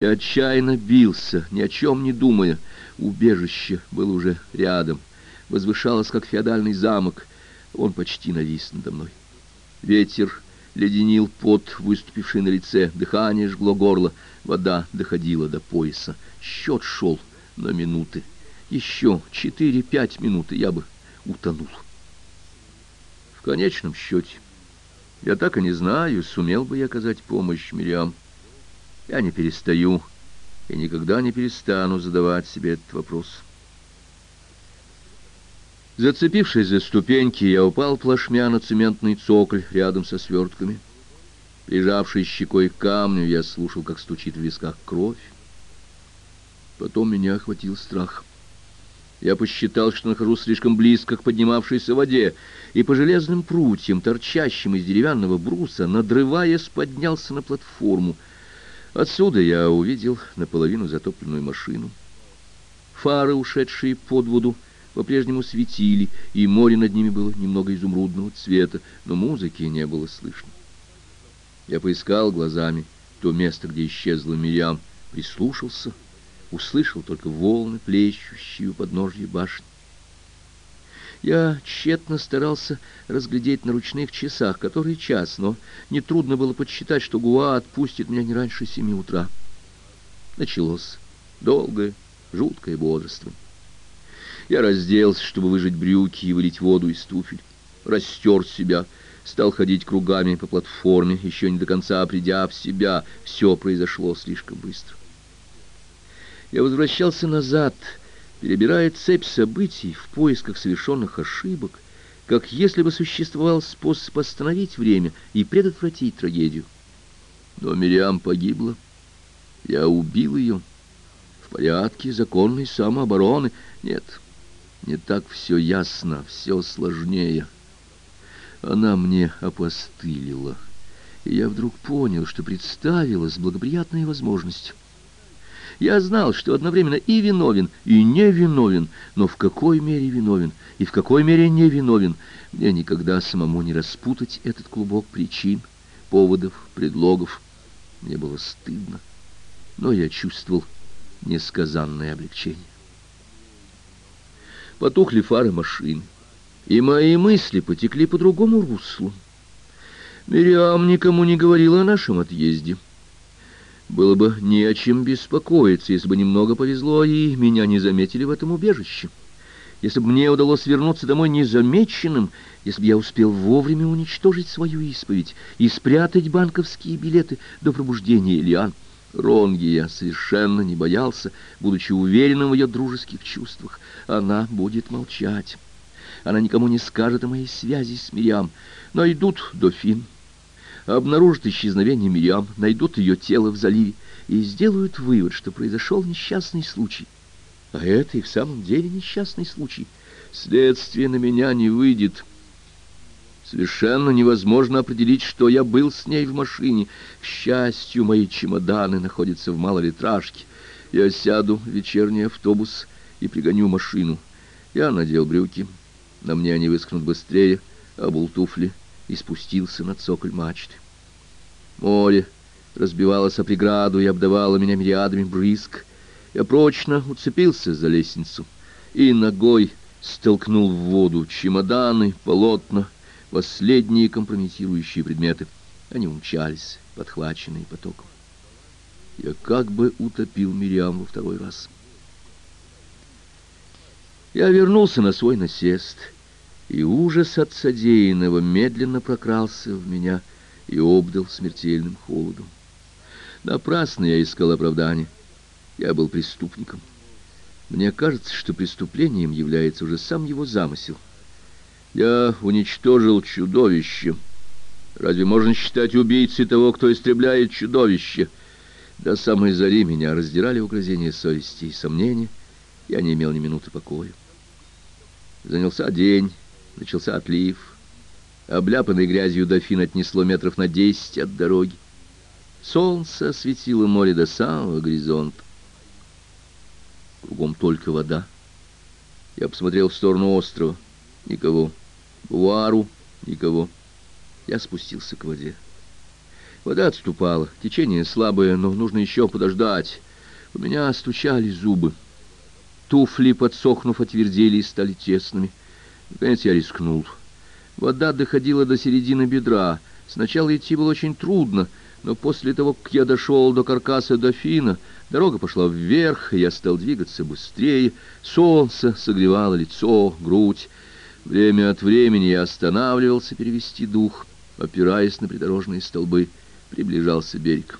Я отчаянно бился, ни о чем не думая. Убежище было уже рядом, возвышалось, как феодальный замок. Он почти навис надо мной. Ветер леденил пот, выступивший на лице, дыхание жгло горло, вода доходила до пояса. Счет шел на минуты. Еще четыре-пять минут, и я бы утонул. В конечном счете, я так и не знаю, сумел бы я оказать помощь Мириам. Я не перестаю и никогда не перестану задавать себе этот вопрос. Зацепившись за ступеньки, я упал плашмя на цементный цоколь рядом со свертками. Прижавшись щекой к камню, я слушал, как стучит в висках кровь. Потом меня охватил страх. Я посчитал, что нахожусь слишком близко к поднимавшейся воде, и по железным прутьям, торчащим из деревянного бруса, надрываясь, поднялся на платформу — Отсюда я увидел наполовину затопленную машину. Фары, ушедшие под воду, по-прежнему светили, и море над ними было немного изумрудного цвета, но музыки не было слышно. Я поискал глазами то место, где исчезла Мириам, прислушался, услышал только волны, плещущие у подножья башни. Я тщетно старался разглядеть на ручных часах, который час, но нетрудно было подсчитать, что Гуа отпустит меня не раньше семи утра. Началось долгое, жуткое бодрство. Я разделся, чтобы выжать брюки и вылить воду из туфель. Растер себя, стал ходить кругами по платформе, еще не до конца придя в себя. Все произошло слишком быстро. Я возвращался назад, перебирая цепь событий в поисках совершенных ошибок, как если бы существовал способ остановить время и предотвратить трагедию. Но Мириам погибла. Я убил ее. В порядке законной самообороны. Нет, не так все ясно, все сложнее. Она мне опостылила, и я вдруг понял, что представилась благоприятная возможность — я знал, что одновременно и виновен, и не виновен, но в какой мере виновен и в какой мере не виновен, мне никогда самому не распутать этот клубок причин, поводов, предлогов. Мне было стыдно, но я чувствовал несказанное облегчение. Потухли фары машин, и мои мысли потекли по другому руслу. Мириам никому не говорила о нашем отъезде. Было бы не о чем беспокоиться, если бы немного повезло, и меня не заметили в этом убежище. Если бы мне удалось вернуться домой незамеченным, если бы я успел вовремя уничтожить свою исповедь и спрятать банковские билеты до пробуждения Ильян, Ронги я совершенно не боялся, будучи уверенным в ее дружеских чувствах. Она будет молчать. Она никому не скажет о моей связи с Мириам. Найдут дофин обнаружат исчезновение Мириам, найдут ее тело в заливе и сделают вывод, что произошел несчастный случай. А это и в самом деле несчастный случай. Следствие на меня не выйдет. Совершенно невозможно определить, что я был с ней в машине. К счастью, мои чемоданы находятся в малолитражке. Я сяду в вечерний автобус и пригоню машину. Я надел брюки. На мне они выскнут быстрее, обул туфли и спустился на цоколь мачты. Море разбивалось о преграду и обдавало меня мириадами брызг. Я прочно уцепился за лестницу и ногой столкнул в воду чемоданы, полотна, последние компрометирующие предметы. Они умчались, подхваченные потоком. Я как бы утопил Мириам во второй раз. Я вернулся на свой насест — и ужас от содеянного медленно прокрался в меня и обдал смертельным холодом. Напрасно я искал оправдания. Я был преступником. Мне кажется, что преступлением является уже сам его замысел. Я уничтожил чудовище. Разве можно считать убийцей того, кто истребляет чудовище? До самой зари меня раздирали угрызения совести и сомнения. Я не имел ни минуты покоя. Занялся день начался отлив. Обляпанный грязью дофин отнесло метров на десять от дороги. Солнце осветило море до самого горизонта. Кругом только вода. Я посмотрел в сторону острова. Никого. Буару. Никого. Я спустился к воде. Вода отступала, течение слабое, но нужно еще подождать. У меня стучали зубы. Туфли, подсохнув, отвердели и стали тесными. Наконец я рискнул. Вода доходила до середины бедра. Сначала идти было очень трудно, но после того, как я дошел до каркаса дофина, дорога пошла вверх, и я стал двигаться быстрее. Солнце согревало лицо, грудь. Время от времени я останавливался перевести дух, опираясь на придорожные столбы. Приближался берег.